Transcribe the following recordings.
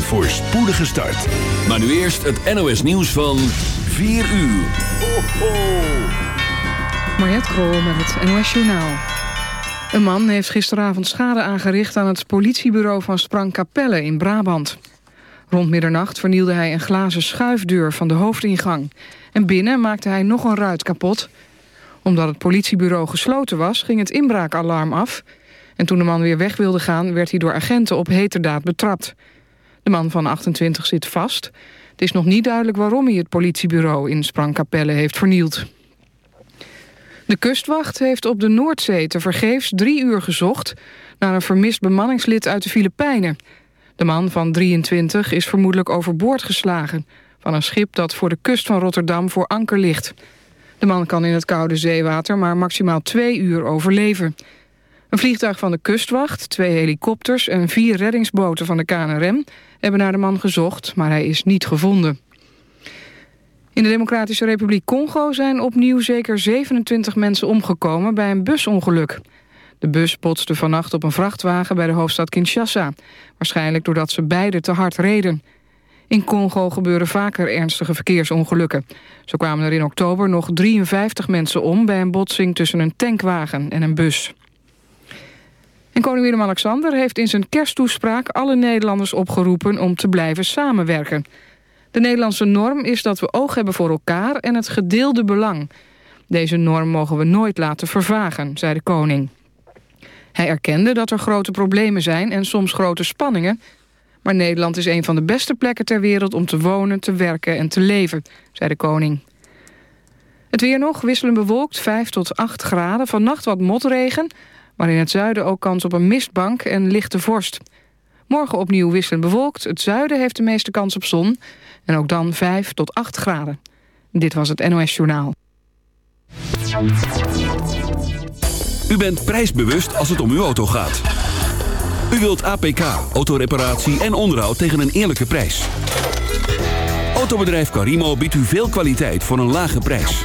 Een voorspoedige start. Maar nu eerst het NOS nieuws van 4 uur. Ho, ho. Mariette Krol met het NOS Journaal. Een man heeft gisteravond schade aangericht aan het politiebureau van Sprangkapelle in Brabant. Rond middernacht vernielde hij een glazen schuifdeur van de hoofdingang. En binnen maakte hij nog een ruit kapot. Omdat het politiebureau gesloten was, ging het inbraakalarm af... en toen de man weer weg wilde gaan, werd hij door agenten op heterdaad betrapt. De man van 28 zit vast. Het is nog niet duidelijk waarom hij het politiebureau in Sprangkapelle heeft vernield. De kustwacht heeft op de Noordzee tevergeefs drie uur gezocht... naar een vermist bemanningslid uit de Filipijnen. De man van 23 is vermoedelijk overboord geslagen... van een schip dat voor de kust van Rotterdam voor anker ligt. De man kan in het koude zeewater maar maximaal twee uur overleven. Een vliegtuig van de kustwacht, twee helikopters... en vier reddingsboten van de KNRM hebben naar de man gezocht... maar hij is niet gevonden. In de Democratische Republiek Congo zijn opnieuw zeker 27 mensen omgekomen bij een busongeluk. De bus botste vannacht op een vrachtwagen bij de hoofdstad Kinshasa. Waarschijnlijk doordat ze beide te hard reden. In Congo gebeuren vaker ernstige verkeersongelukken. Zo kwamen er in oktober nog 53 mensen om... bij een botsing tussen een tankwagen en een bus. En koning Willem-Alexander heeft in zijn kersttoespraak... alle Nederlanders opgeroepen om te blijven samenwerken... De Nederlandse norm is dat we oog hebben voor elkaar en het gedeelde belang. Deze norm mogen we nooit laten vervagen, zei de koning. Hij erkende dat er grote problemen zijn en soms grote spanningen... maar Nederland is een van de beste plekken ter wereld om te wonen, te werken en te leven, zei de koning. Het weer nog, wisselen bewolkt, 5 tot 8 graden. Vannacht wat motregen, maar in het zuiden ook kans op een mistbank en lichte vorst. Morgen opnieuw wisselend bewolkt. Het zuiden heeft de meeste kans op zon. En ook dan 5 tot 8 graden. Dit was het NOS Journaal. U bent prijsbewust als het om uw auto gaat. U wilt APK, autoreparatie en onderhoud tegen een eerlijke prijs. Autobedrijf Carimo biedt u veel kwaliteit voor een lage prijs.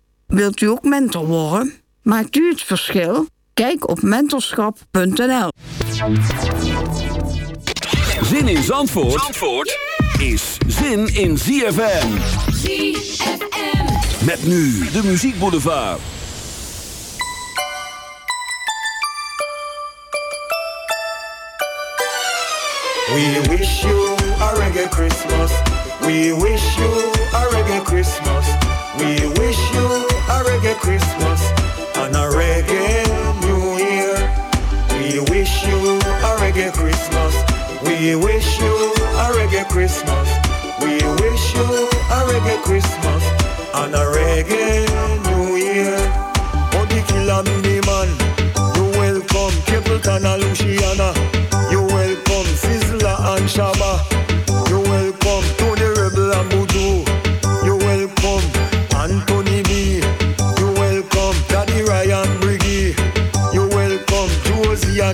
Wilt u ook mentor worden? Maakt u het verschil? Kijk op mentorschap.nl. Zin in Zandvoort, Zandvoort is zin in ZFM. ZFM. Met nu de muziekboulevard. We wish you a reggae Christmas. We wish you a reggae Christmas. We wish you a reggae Christmas and a reggae New Year. We wish you a reggae Christmas. We wish you a reggae Christmas. We wish you a reggae Christmas and a reggae New Year. Body killer man, you welcome Capleton and Luciano.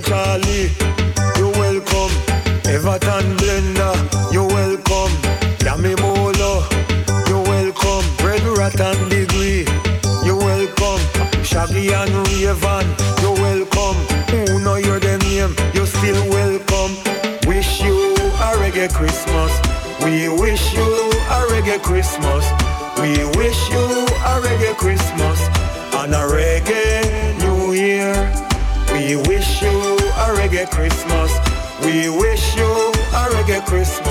Charlie, you're welcome. Everton Blender, you're welcome. Yami Bolo, you're welcome. Red Rat and Degree, you're welcome. Shaggy and Rayvon, you're welcome. Who know your name, you're still welcome. Wish you a reggae Christmas. We wish you a reggae Christmas. We wish you a reggae Christmas and a reggae New Year. We wish you a reggae Christmas. We wish you a reggae Christmas.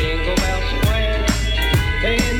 Jingle Bell Square.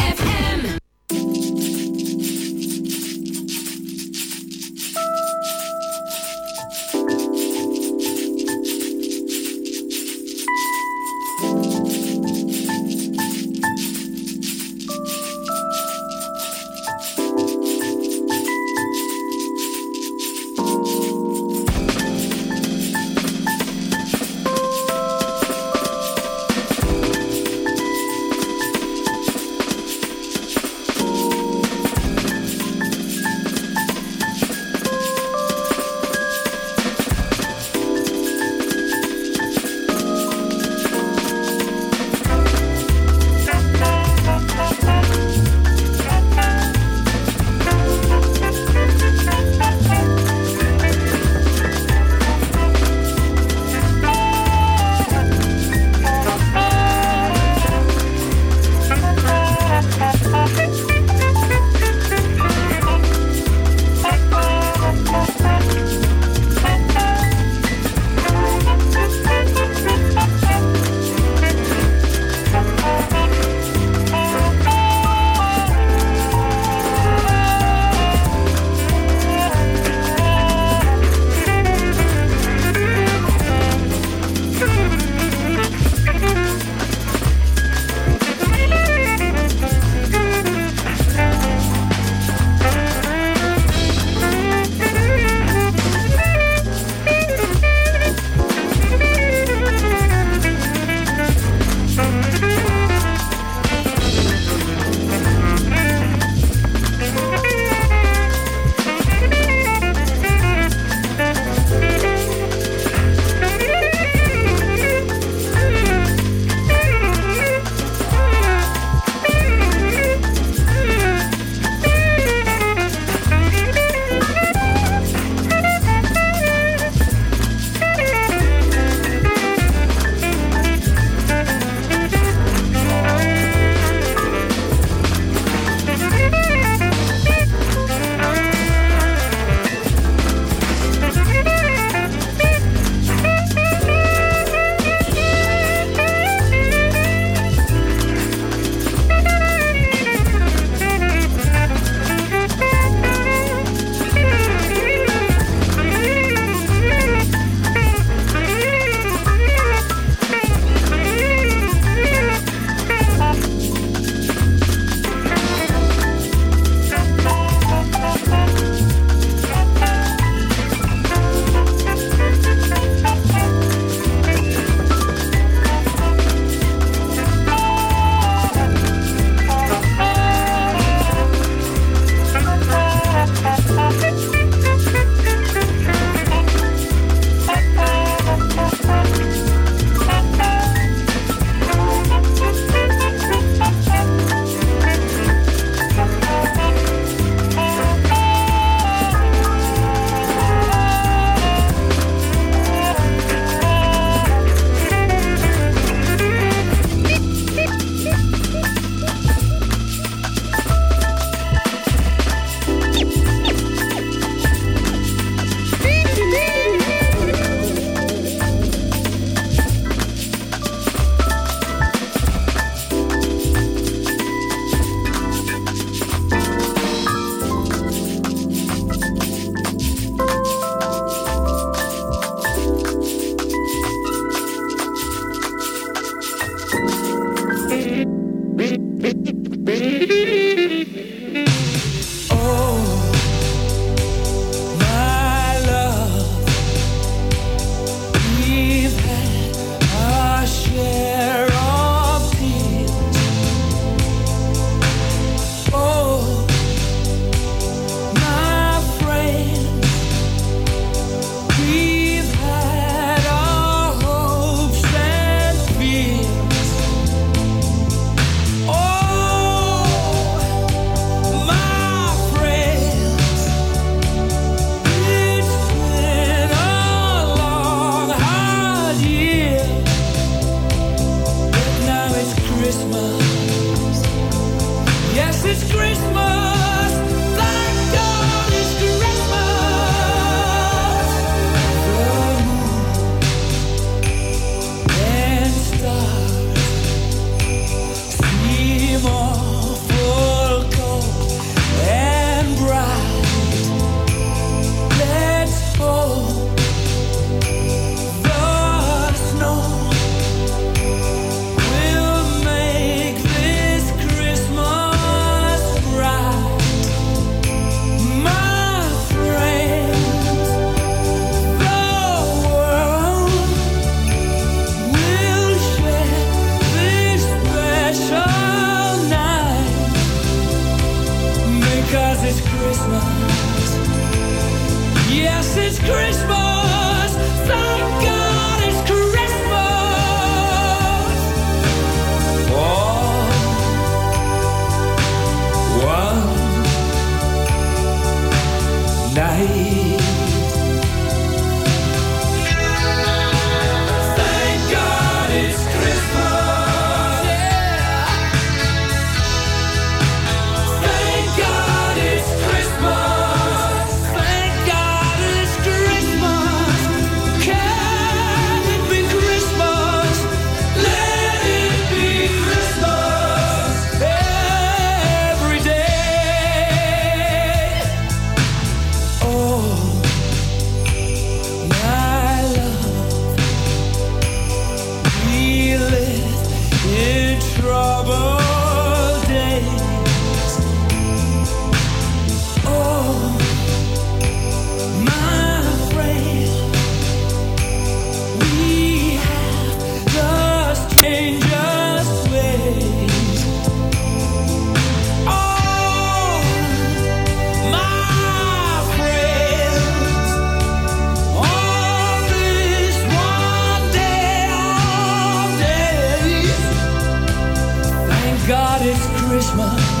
Christmas.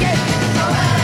like it.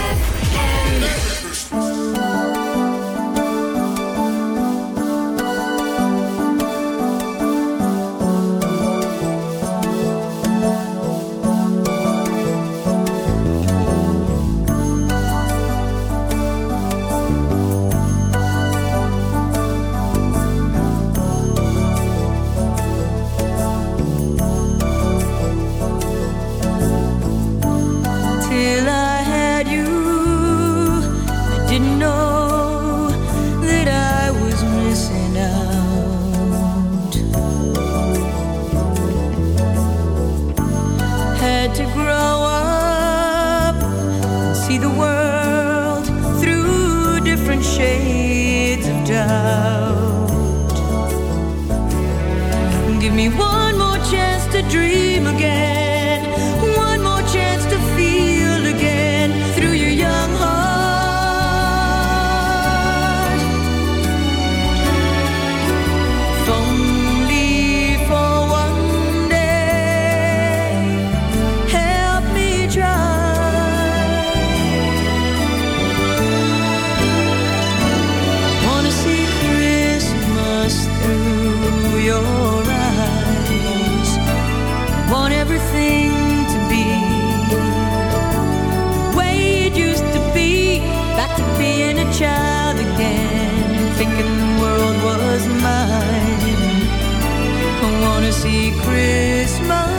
See Christmas,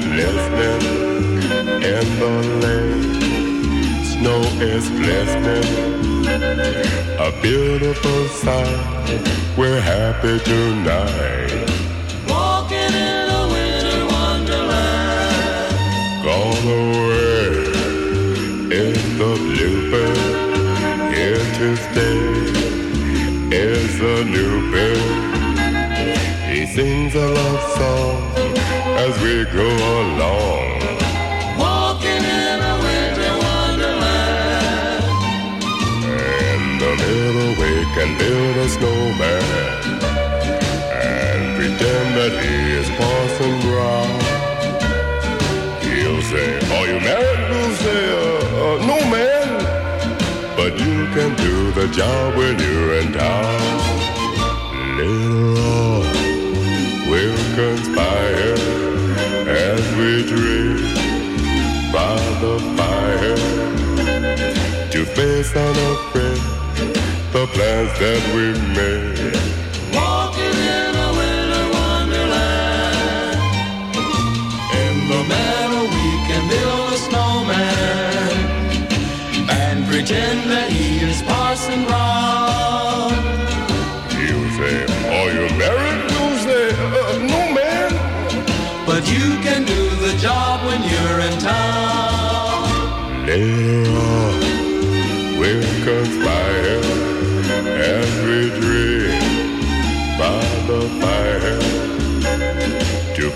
You listening? In the lane, snow is glistening. A beautiful sight. We're happy tonight. Walking in a winter wonderland. Gone away is the bluebird. Here to stay is a new bird. He sings a love song as we go along. Walking in a winter wonderland. In the middle we can build a snowman and pretend that he is Parson Brown. He'll say, Are you married? We'll say, uh, uh, No, man. But you can do the job when you're in town. Later on, we'll conspire as we dream by the fire to face unafraid the plans that we made. Walking in a winter wonderland. In the meadow we can build a snowman and pretend that he is Parson Brown.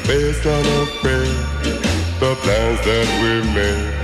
Based on a prayer, the plans that we made.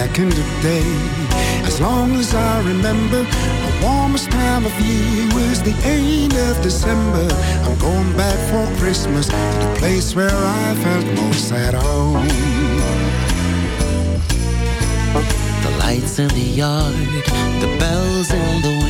Back in the day. As long as I remember, the warmest time of year was the end of December. I'm going back for Christmas to the place where I felt most at home. The lights in the yard, the bells in the window,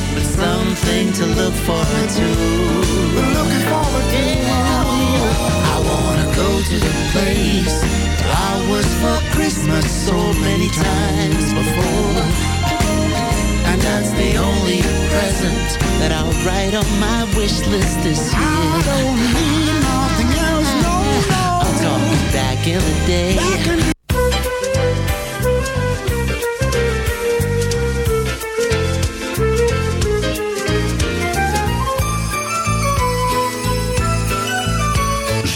something to look forward to. Looking forward to. I wanna go to the place I was for Christmas so many times before. And that's the only present that I'll write on my wish list this year. I don't need nothing else, no, no. I'm talking back in the day.